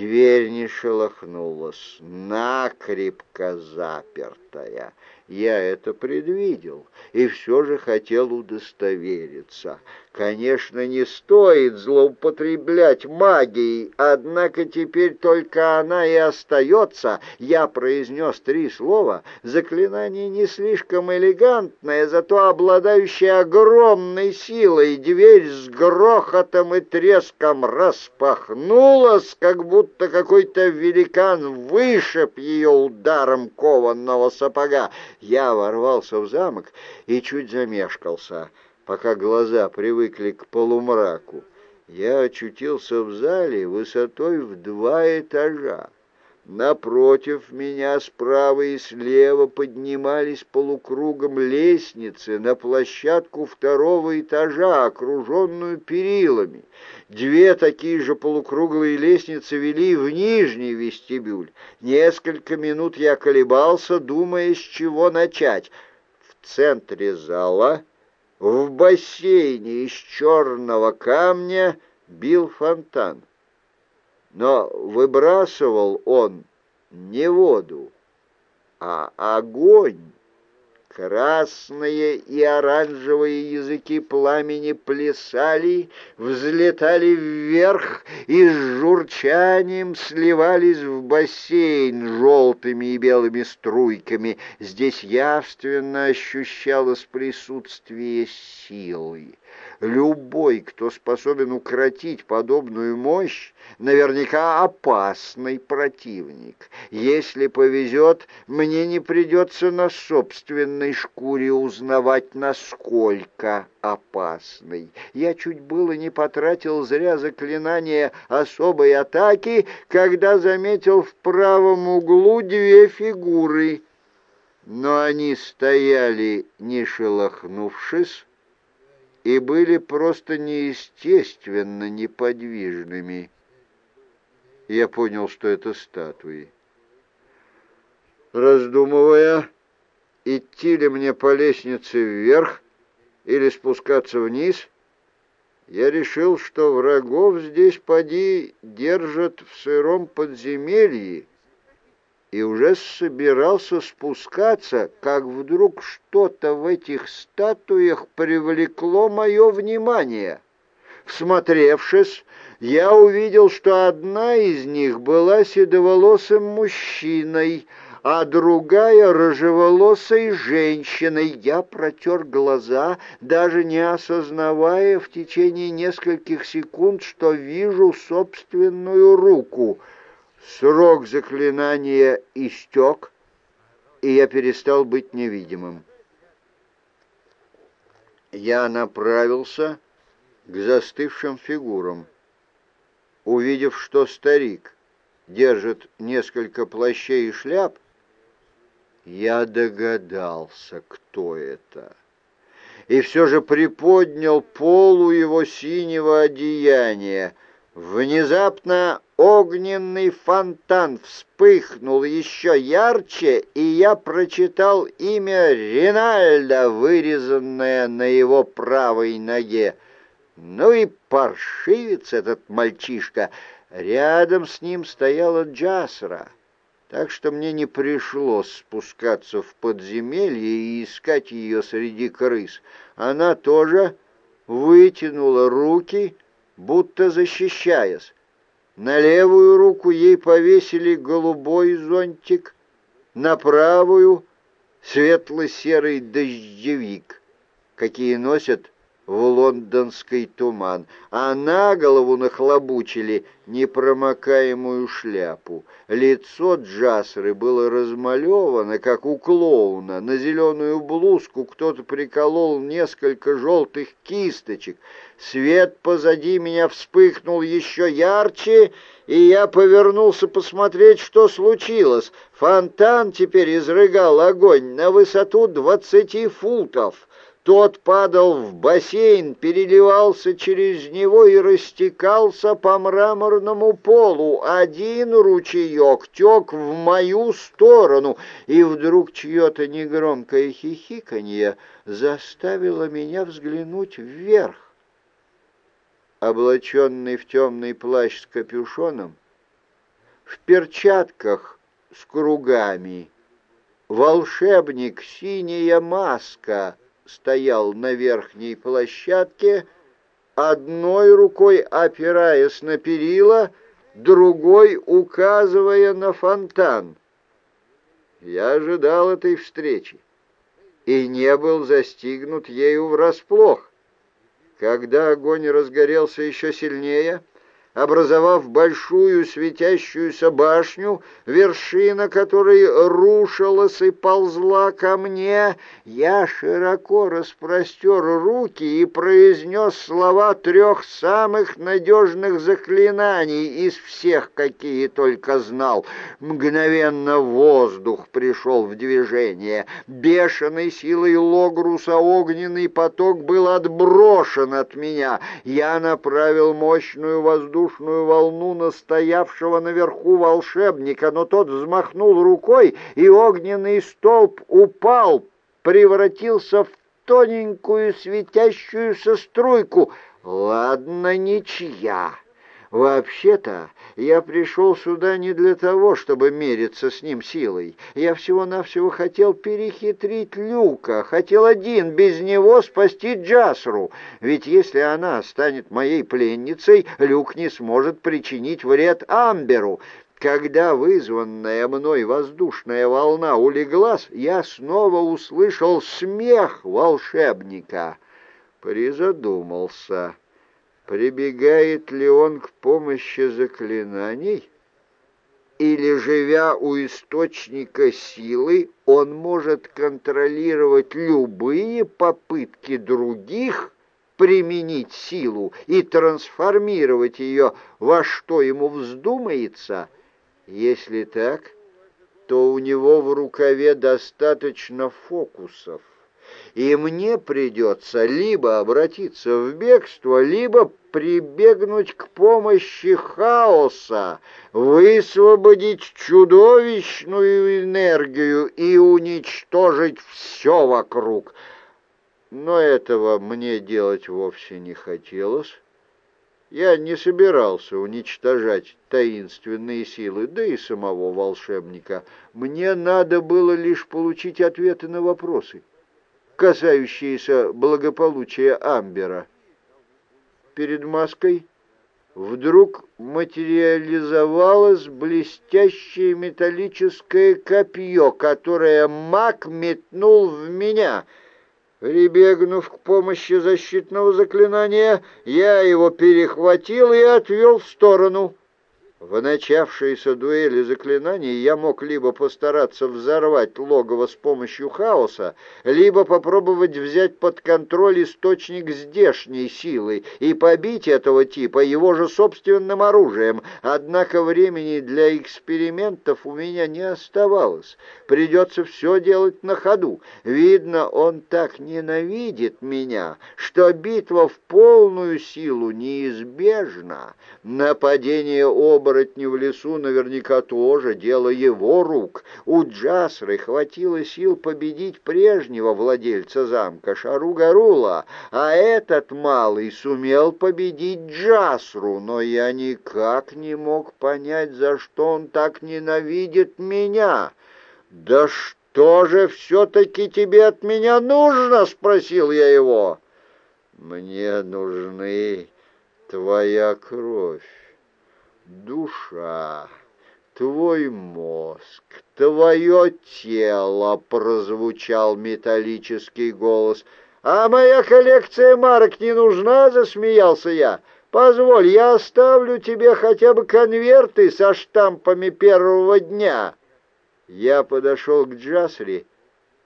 Дверь не шелохнулась, накрепко запертая. Я это предвидел и все же хотел удостовериться. Конечно, не стоит злоупотреблять магией, однако теперь только она и остается. Я произнес три слова, заклинание не слишком элегантное, зато обладающее огромной силой. Дверь с грохотом и треском распахнулась, как будто какой-то великан вышиб ее ударом кованного сапога. Я ворвался в замок и чуть замешкался пока глаза привыкли к полумраку, я очутился в зале высотой в два этажа. Напротив меня справа и слева поднимались полукругом лестницы на площадку второго этажа, окруженную перилами. Две такие же полукруглые лестницы вели в нижний вестибюль. Несколько минут я колебался, думая, с чего начать. В центре зала в бассейне из черного камня бил фонтан. Но выбрасывал он не воду, а огонь. Красные и оранжевые языки пламени плясали, взлетали вверх и с журчанием сливались в бассейн желтыми и белыми струйками. Здесь явственно ощущалось присутствие силы. Любой, кто способен укротить подобную мощь, наверняка опасный противник. Если повезет, мне не придется на собственной шкуре узнавать, насколько опасный. Я чуть было не потратил зря заклинание особой атаки, когда заметил в правом углу две фигуры. Но они стояли, не шелохнувшись, и были просто неестественно неподвижными. Я понял, что это статуи. Раздумывая, идти ли мне по лестнице вверх или спускаться вниз, я решил, что врагов здесь поди держат в сыром подземелье, и уже собирался спускаться, как вдруг что-то в этих статуях привлекло мое внимание. Всмотревшись, я увидел, что одна из них была седоволосым мужчиной, а другая — рыжеволосой женщиной. Я протер глаза, даже не осознавая в течение нескольких секунд, что вижу собственную руку — Срок заклинания истек, и я перестал быть невидимым. Я направился к застывшим фигурам. Увидев, что старик держит несколько плащей и шляп, я догадался, кто это. И все же приподнял полу его синего одеяния. Внезапно огненный фонтан вспыхнул еще ярче, и я прочитал имя Ринальда, вырезанное на его правой ноге. Ну и паршивец этот мальчишка. Рядом с ним стояла Джасра, так что мне не пришлось спускаться в подземелье и искать ее среди крыс. Она тоже вытянула руки, будто защищаясь. На левую руку ей повесили голубой зонтик, на правую — светло-серый дождевик, какие носят в лондонский туман, а на голову нахлобучили непромокаемую шляпу. Лицо Джасры было размалевано, как у клоуна. На зеленую блузку кто-то приколол несколько желтых кисточек. Свет позади меня вспыхнул еще ярче, и я повернулся посмотреть, что случилось. Фонтан теперь изрыгал огонь на высоту двадцати футов. Тот падал в бассейн, переливался через него и растекался по мраморному полу. Один ручеек тек в мою сторону, и вдруг чье-то негромкое хихиканье заставило меня взглянуть вверх. Облаченный в темный плащ с капюшоном, в перчатках с кругами. Волшебник «Синяя маска» стоял на верхней площадке, одной рукой опираясь на перила, другой указывая на фонтан. Я ожидал этой встречи и не был застигнут ею врасплох. Когда огонь разгорелся еще сильнее, образовав большую светящуюся башню, вершина которой рушилась и ползла ко мне, я широко распростер руки и произнес слова трех самых надежных заклинаний из всех, какие только знал. Мгновенно воздух пришел в движение. Бешеной силой Логруса огненный поток был отброшен от меня. Я направил мощную воздушную воздушную волну настоявшего наверху волшебника, но тот взмахнул рукой, и огненный столб упал, превратился в тоненькую светящуюся струйку. Ладно, ничья. Вообще-то я пришел сюда не для того, чтобы мериться с ним силой. Я всего-навсего хотел перехитрить Люка, хотел один, без него спасти Джасру. Ведь если она станет моей пленницей, Люк не сможет причинить вред Амберу. Когда вызванная мной воздушная волна улеглась, я снова услышал смех волшебника. Призадумался прибегает ли он к помощи заклинаний, или, живя у источника силы, он может контролировать любые попытки других применить силу и трансформировать ее во что ему вздумается. Если так, то у него в рукаве достаточно фокусов и мне придется либо обратиться в бегство, либо прибегнуть к помощи хаоса, высвободить чудовищную энергию и уничтожить все вокруг. Но этого мне делать вовсе не хотелось. Я не собирался уничтожать таинственные силы, да и самого волшебника. Мне надо было лишь получить ответы на вопросы касающиеся благополучия Амбера. Перед маской вдруг материализовалось блестящее металлическое копье, которое маг метнул в меня. Прибегнув к помощи защитного заклинания, я его перехватил и отвел в сторону. В начавшейся дуэли заклинаний я мог либо постараться взорвать логово с помощью хаоса, либо попробовать взять под контроль источник здешней силы и побить этого типа его же собственным оружием. Однако времени для экспериментов у меня не оставалось. Придется все делать на ходу. Видно, он так ненавидит меня, что битва в полную силу неизбежна. Нападение оба оборотни в лесу наверняка тоже дело его рук. У Джасры хватило сил победить прежнего владельца замка Шаругарула, а этот малый сумел победить Джасру, но я никак не мог понять, за что он так ненавидит меня. «Да что же все-таки тебе от меня нужно?» — спросил я его. «Мне нужны твоя кровь душа, твой мозг, твое тело, прозвучал металлический голос. А моя коллекция марок не нужна, засмеялся я. Позволь, я оставлю тебе хотя бы конверты со штампами первого дня. Я подошел к Джасри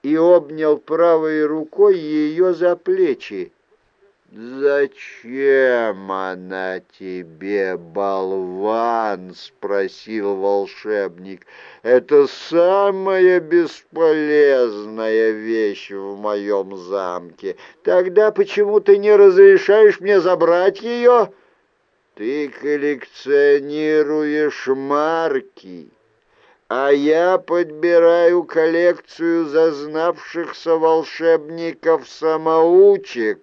и обнял правой рукой ее за плечи. «Зачем она тебе, болван?» — спросил волшебник. «Это самая бесполезная вещь в моем замке. Тогда почему ты не разрешаешь мне забрать ее?» «Ты коллекционируешь марки» а я подбираю коллекцию зазнавшихся волшебников-самоучек.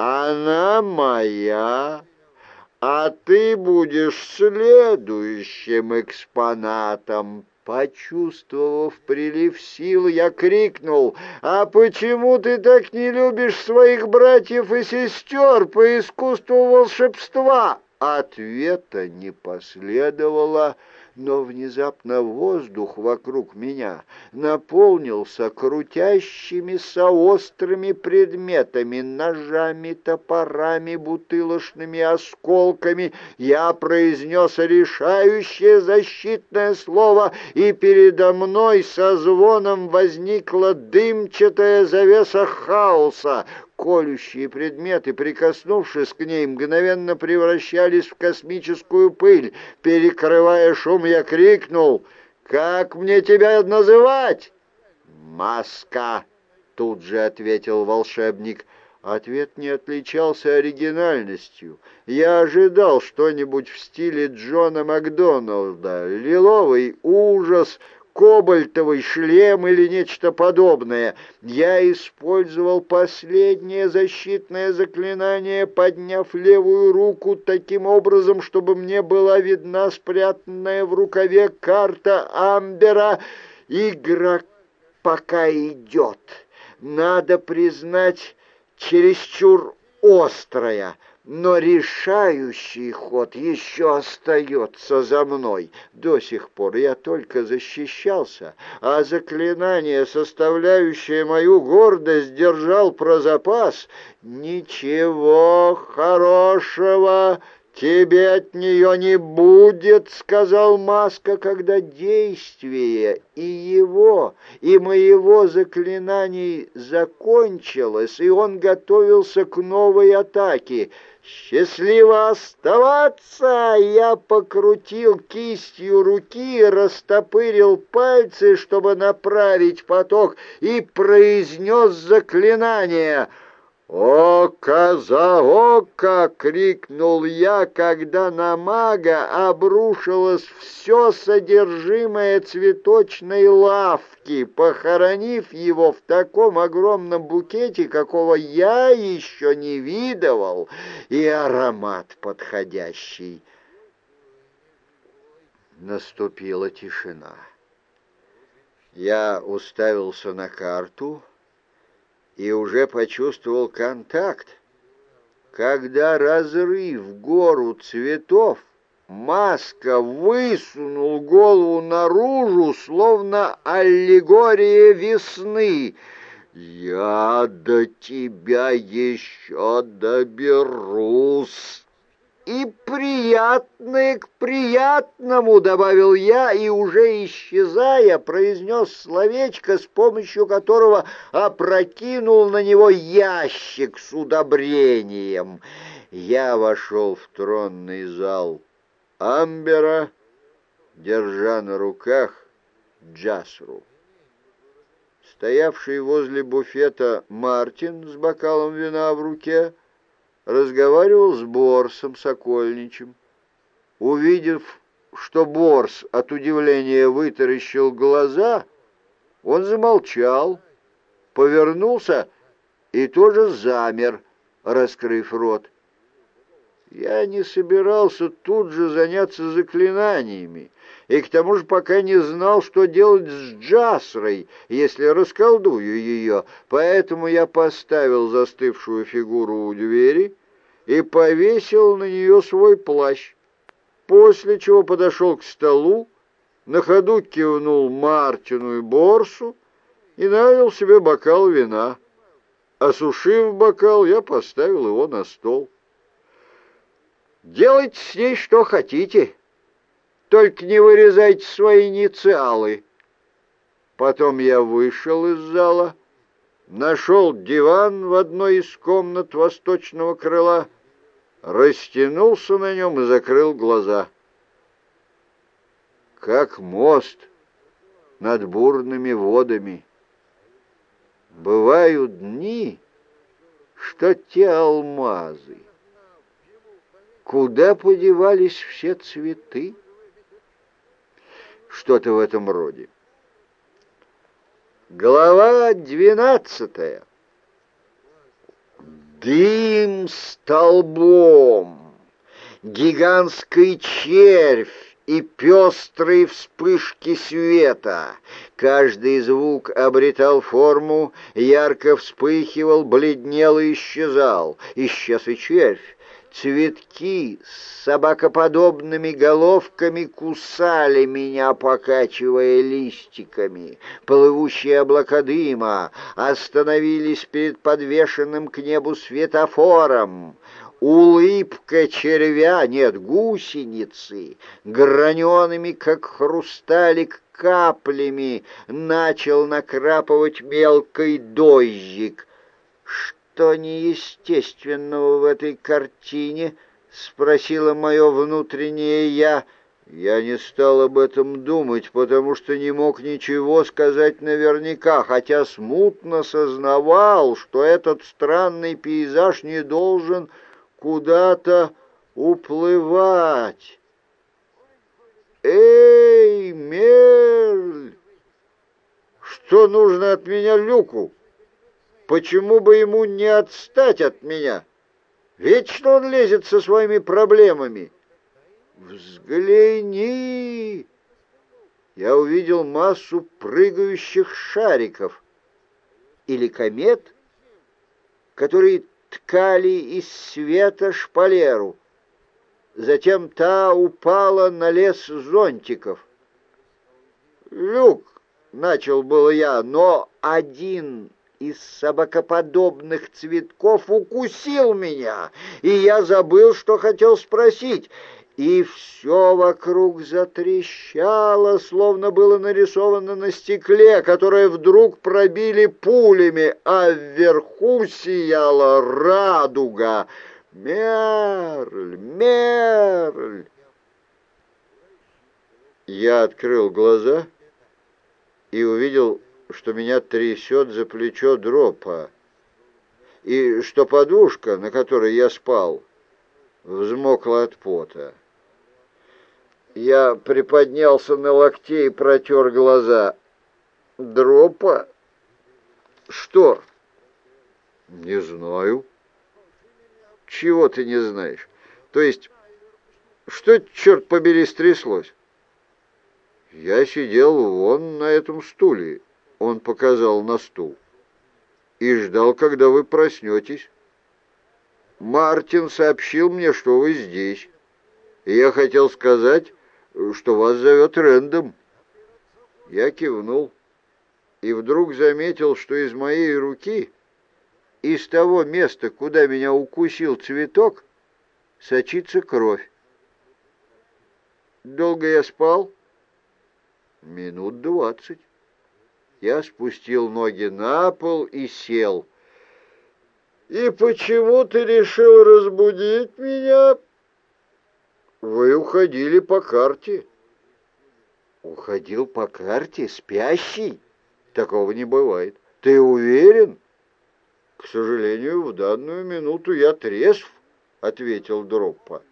Она моя, а ты будешь следующим экспонатом. Почувствовав прилив сил, я крикнул, «А почему ты так не любишь своих братьев и сестер по искусству волшебства?» Ответа не последовало, но внезапно воздух вокруг меня наполнился крутящимися острыми предметами, ножами, топорами, бутылочными осколками. Я произнес решающее защитное слово, и передо мной со звоном возникла дымчатая завеса хаоса, колющие предметы, прикоснувшись к ней, мгновенно превращались в космическую пыль. Перекрывая шум, я крикнул «Как мне тебя называть?» «Маска!» — тут же ответил волшебник. Ответ не отличался оригинальностью. Я ожидал что-нибудь в стиле Джона Макдоналда. Лиловый ужас — кобальтовый шлем или нечто подобное. Я использовал последнее защитное заклинание, подняв левую руку таким образом, чтобы мне была видна спрятанная в рукаве карта Амбера. Игра пока идет. Надо признать, чересчур острая но решающий ход еще остается за мной. До сих пор я только защищался, а заклинание, составляющее мою гордость, держал про запас. Ничего хорошего «Тебе от нее не будет», — сказал Маска, когда действие и его, и моего заклинаний закончилось, и он готовился к новой атаке. «Счастливо оставаться!» Я покрутил кистью руки, растопырил пальцы, чтобы направить поток, и произнес заклинание — «Око за око!» — крикнул я, когда на мага обрушилось все содержимое цветочной лавки, похоронив его в таком огромном букете, какого я еще не видывал, и аромат подходящий. Наступила тишина. Я уставился на карту — и уже почувствовал контакт, когда разрыв гору цветов, маска высунул голову наружу, словно аллегория весны. «Я до тебя еще доберусь!» И приятное к приятному», — добавил я, и уже исчезая, произнес словечко, с помощью которого опрокинул на него ящик с удобрением. Я вошел в тронный зал Амбера, держа на руках Джасру. Стоявший возле буфета Мартин с бокалом вина в руке — разговаривал с Борсом Сокольничем. Увидев, что Борс от удивления вытаращил глаза, он замолчал, повернулся и тоже замер, раскрыв рот. Я не собирался тут же заняться заклинаниями, и к тому же пока не знал, что делать с Джасрой, если расколдую ее, поэтому я поставил застывшую фигуру у двери и повесил на нее свой плащ, после чего подошел к столу, на ходу кивнул Мартину и Борсу и налил себе бокал вина. Осушив бокал, я поставил его на стол. «Делайте с ней что хотите, только не вырезайте свои инициалы». Потом я вышел из зала, нашел диван в одной из комнат восточного крыла, растянулся на нем и закрыл глаза. Как мост над бурными водами. Бывают дни, что те алмазы. Куда подевались все цветы? Что-то в этом роде. Глава двенадцатая. Дым столбом. гигантский червь и пестрые вспышки света. Каждый звук обретал форму, ярко вспыхивал, бледнел и исчезал. Исчез и червь. Цветки с собакоподобными головками кусали меня, покачивая листиками. Плывущие облака дыма остановились перед подвешенным к небу светофором. Улыбка червя, нет, гусеницы, гранеными, как хрусталик, каплями начал накрапывать мелкий дождик. Что неестественного в этой картине? — спросила мое внутреннее «я». Я не стал об этом думать, потому что не мог ничего сказать наверняка, хотя смутно сознавал, что этот странный пейзаж не должен куда-то уплывать. «Эй, Мерль! Что нужно от меня Люку? Почему бы ему не отстать от меня? Вечно он лезет со своими проблемами. Взгляни!» Я увидел массу прыгающих шариков или комет, которые ткали из света шпалеру. Затем та упала на лес зонтиков. «Люк!» — начал был я, но один из собакоподобных цветков укусил меня, и я забыл, что хотел спросить — и все вокруг затрещало, словно было нарисовано на стекле, которое вдруг пробили пулями, а вверху сияла радуга. Мерль, Мерль! Я открыл глаза и увидел, что меня трясет за плечо дропа, и что подушка, на которой я спал, взмокла от пота. Я приподнялся на локте и протер глаза. Дропа? Что? Не знаю. Чего ты не знаешь? То есть, что, черт побери, стряслось? Я сидел вон на этом стуле, он показал на стул, и ждал, когда вы проснетесь. Мартин сообщил мне, что вы здесь. Я хотел сказать, что вас зовет Рэндом». Я кивнул и вдруг заметил, что из моей руки, из того места, куда меня укусил цветок, сочится кровь. Долго я спал? Минут двадцать. Я спустил ноги на пол и сел. «И почему ты решил разбудить меня?» Вы уходили по карте. Уходил по карте? Спящий? Такого не бывает. Ты уверен? К сожалению, в данную минуту я трезв, ответил Дроппа.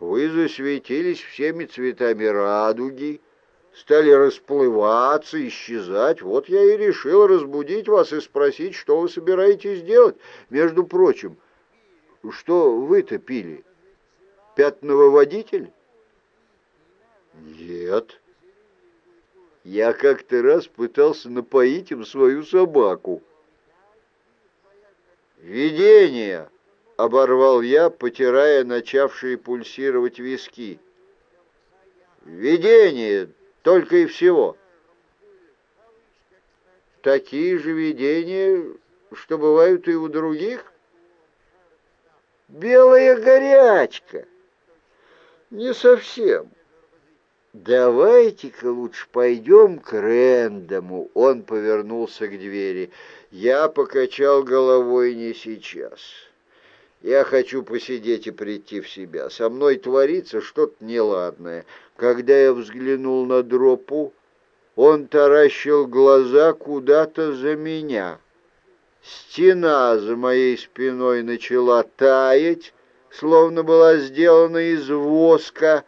Вы засветились всеми цветами радуги, стали расплываться, исчезать. Вот я и решил разбудить вас и спросить, что вы собираетесь делать. Между прочим, что вы-то пили? пятновыводитель? Нет. Я как-то раз пытался напоить им свою собаку. «Видение!» — оборвал я, потирая начавшие пульсировать виски. «Видение! Только и всего!» «Такие же видения, что бывают и у других?» «Белая горячка!» Не совсем. Давайте-ка лучше пойдем к Рэндому. Он повернулся к двери. Я покачал головой не сейчас. Я хочу посидеть и прийти в себя. Со мной творится что-то неладное. Когда я взглянул на дропу, он таращил глаза куда-то за меня. Стена за моей спиной начала таять, словно была сделана из воска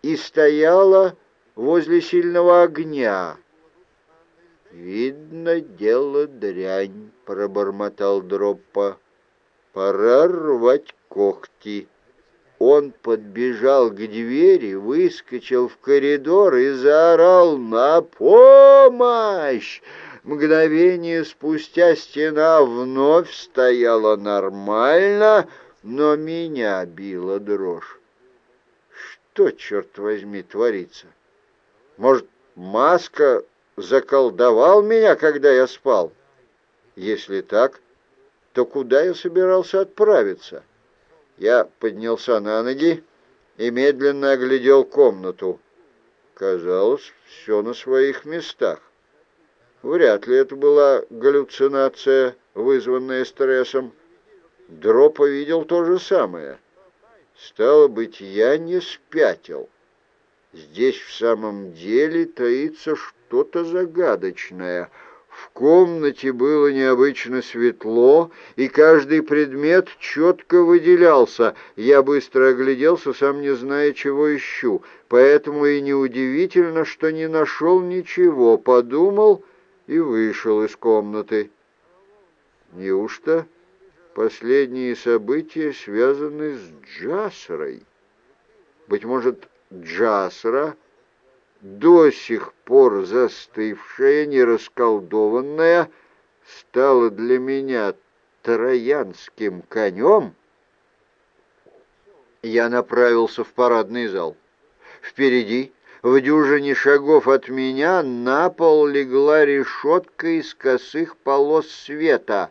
и стояла возле сильного огня. «Видно, дело дрянь», — пробормотал Дроппа. «Пора рвать когти». Он подбежал к двери, выскочил в коридор и заорал «На помощь!» Мгновение спустя стена вновь стояла нормально, но меня била дрожь. Что, черт возьми, творится? Может, маска заколдовал меня, когда я спал? Если так, то куда я собирался отправиться? Я поднялся на ноги и медленно оглядел комнату. Казалось, все на своих местах. Вряд ли это была галлюцинация, вызванная стрессом. Дропа видел то же самое. Стало быть, я не спятил. Здесь в самом деле таится что-то загадочное. В комнате было необычно светло, и каждый предмет четко выделялся. Я быстро огляделся, сам не зная, чего ищу. Поэтому и неудивительно, что не нашел ничего. Подумал и вышел из комнаты. Неужто последние события связаны с Джасрой? Быть может, Джасра, до сих пор застывшая, нерасколдованная, стала для меня троянским конем? Я направился в парадный зал. Впереди в дюжине шагов от меня на пол легла решетка из косых полос света.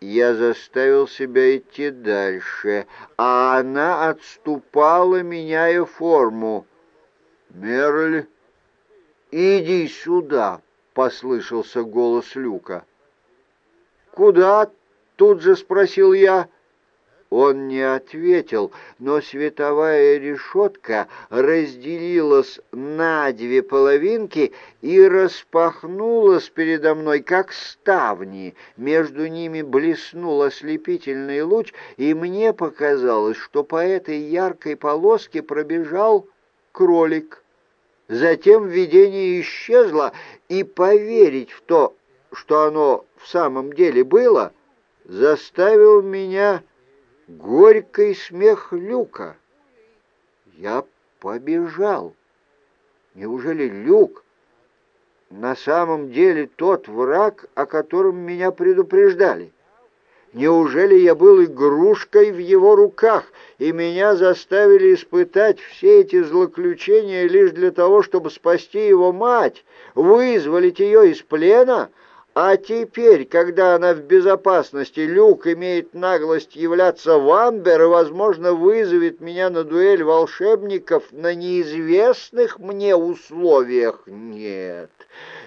Я заставил себя идти дальше, а она отступала, меняя форму. «Мерль, иди сюда!» — послышался голос Люка. «Куда?» — тут же спросил я. Он не ответил, но световая решетка разделилась на две половинки и распахнулась передо мной, как ставни. Между ними блеснул ослепительный луч, и мне показалось, что по этой яркой полоске пробежал кролик. Затем видение исчезло, и поверить в то, что оно в самом деле было, заставил меня горький смех Люка. Я побежал. Неужели Люк на самом деле тот враг, о котором меня предупреждали? Неужели я был игрушкой в его руках, и меня заставили испытать все эти злоключения лишь для того, чтобы спасти его мать, вызволить ее из плена, а теперь, когда она в безопасности, Люк имеет наглость являться в Амбер и, возможно, вызовет меня на дуэль волшебников на неизвестных мне условиях. Нет,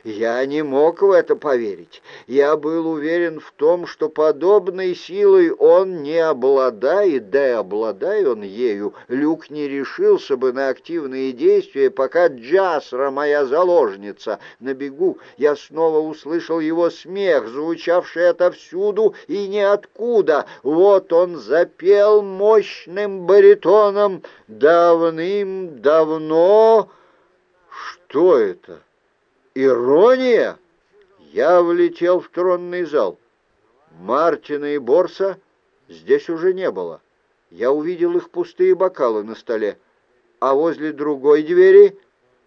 я не мог в это поверить. Я был уверен в том, что подобной силой он не обладает, да и обладая он ею, Люк не решился бы на активные действия, пока Джасра, моя заложница. На бегу я снова услышал его смех, звучавший отовсюду и ниоткуда. Вот он запел мощным баритоном «Давным-давно...» Что это? Ирония? Я влетел в тронный зал. Мартина и Борса здесь уже не было. Я увидел их пустые бокалы на столе. А возле другой двери...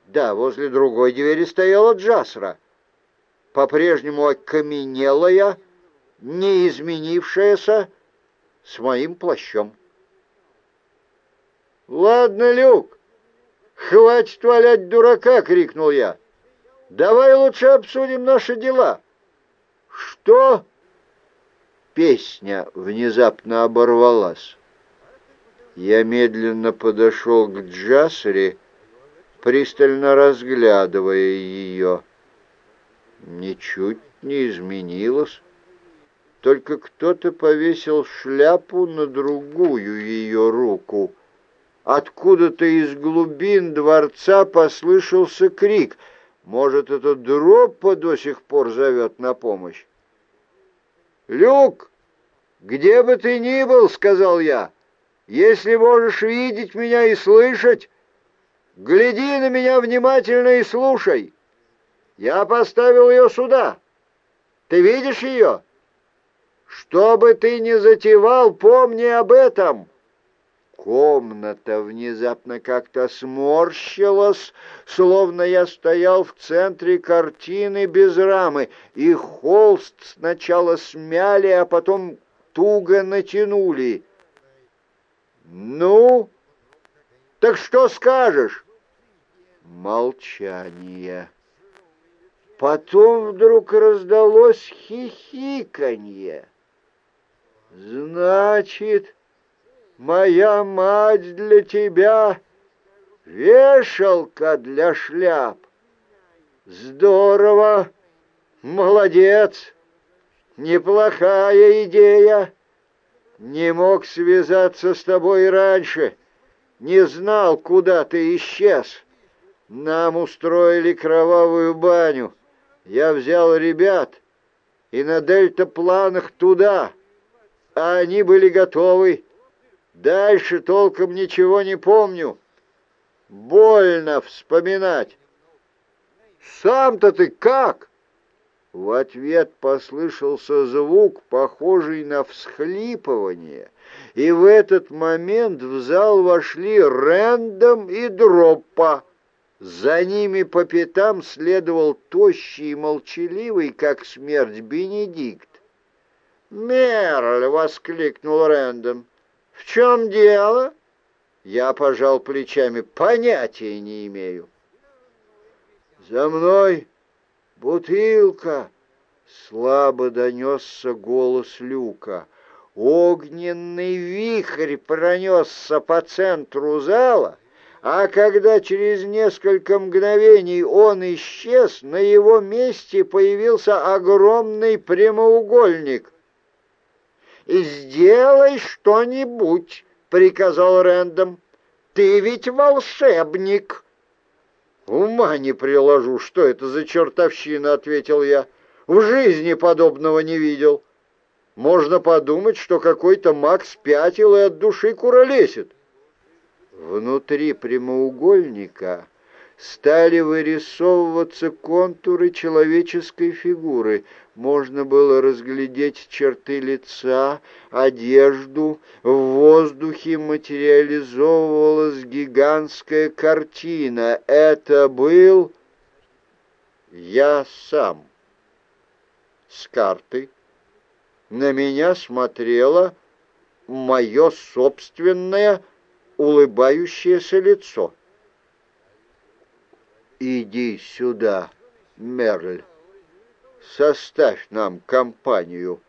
Да, возле другой двери стояла Джасра. По-прежнему окаменелая, не изменившаяся, с моим плащом. «Ладно, Люк, хватит валять дурака!» — крикнул я. Давай лучше обсудим наши дела. Что? Песня внезапно оборвалась. Я медленно подошел к Джасре, пристально разглядывая ее. Ничуть не изменилось. Только кто-то повесил шляпу на другую ее руку. Откуда-то из глубин дворца послышался крик — может, этот Дроппа до сих пор зовет на помощь? «Люк, где бы ты ни был, — сказал я, — если можешь видеть меня и слышать, гляди на меня внимательно и слушай. Я поставил ее сюда. Ты видишь ее? Что бы ты ни затевал, помни об этом. Комната внезапно как-то сморщилась, словно я стоял в центре картины без рамы, и холст сначала смяли, а потом туго натянули. «Ну, так что скажешь?» Молчание. Потом вдруг раздалось хихиканье. «Значит...» моя мать для тебя вешалка для шляп. Здорово, молодец, неплохая идея. Не мог связаться с тобой раньше, не знал, куда ты исчез. Нам устроили кровавую баню. Я взял ребят и на дельтапланах туда, а они были готовы. Дальше толком ничего не помню. Больно вспоминать. Сам-то ты как? В ответ послышался звук, похожий на всхлипывание, и в этот момент в зал вошли Рэндом и Дроппа. За ними по пятам следовал тощий и молчаливый, как смерть, Бенедикт. «Мерль!» — воскликнул Рэндом. «В чем дело?» Я пожал плечами. «Понятия не имею». «За мной бутылка!» Слабо донесся голос Люка. Огненный вихрь пронесся по центру зала, а когда через несколько мгновений он исчез, на его месте появился огромный прямоугольник. «Сделай что-нибудь», — приказал Рэндом. «Ты ведь волшебник». «Ума не приложу, что это за чертовщина», — ответил я. «В жизни подобного не видел. Можно подумать, что какой-то маг спятил и от души куролесит». Внутри прямоугольника стали вырисовываться контуры человеческой фигуры — можно было разглядеть черты лица, одежду, в воздухе материализовывалась гигантская картина. Это был я сам. С карты на меня смотрело мое собственное улыбающееся лицо. «Иди сюда, Мерль» составь нам компанию»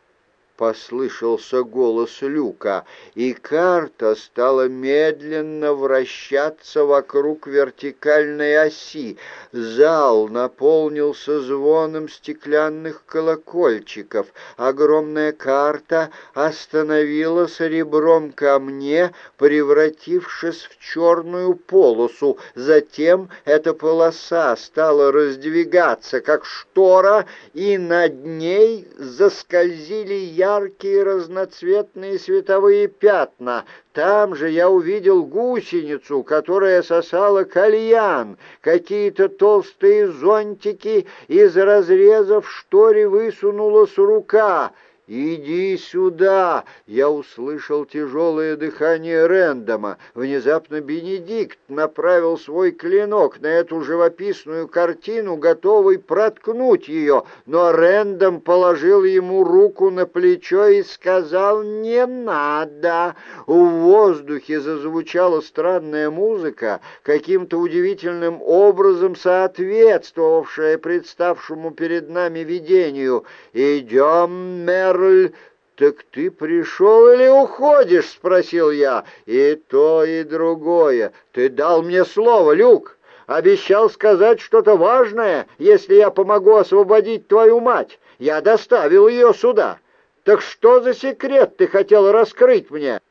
послышался голос Люка, и карта стала медленно вращаться вокруг вертикальной оси. Зал наполнился звоном стеклянных колокольчиков. Огромная карта остановилась ребром ко мне, превратившись в черную полосу. Затем эта полоса стала раздвигаться, как штора, и над ней заскользили яркие разноцветные световые пятна. Там же я увидел гусеницу, которая сосала кальян, какие-то толстые зонтики, из разрезов шторе высунулась рука — «Иди сюда!» Я услышал тяжелое дыхание Рэндома. Внезапно Бенедикт направил свой клинок на эту живописную картину, готовый проткнуть ее, но Рэндом положил ему руку на плечо и сказал «Не надо!» В воздухе зазвучала странная музыка, каким-то удивительным образом соответствовавшая представшему перед нами видению. «Идем, мэр!» Карль, так ты пришел или уходишь?» — спросил я. «И то, и другое. Ты дал мне слово, Люк. Обещал сказать что-то важное, если я помогу освободить твою мать. Я доставил ее сюда. Так что за секрет ты хотел раскрыть мне?»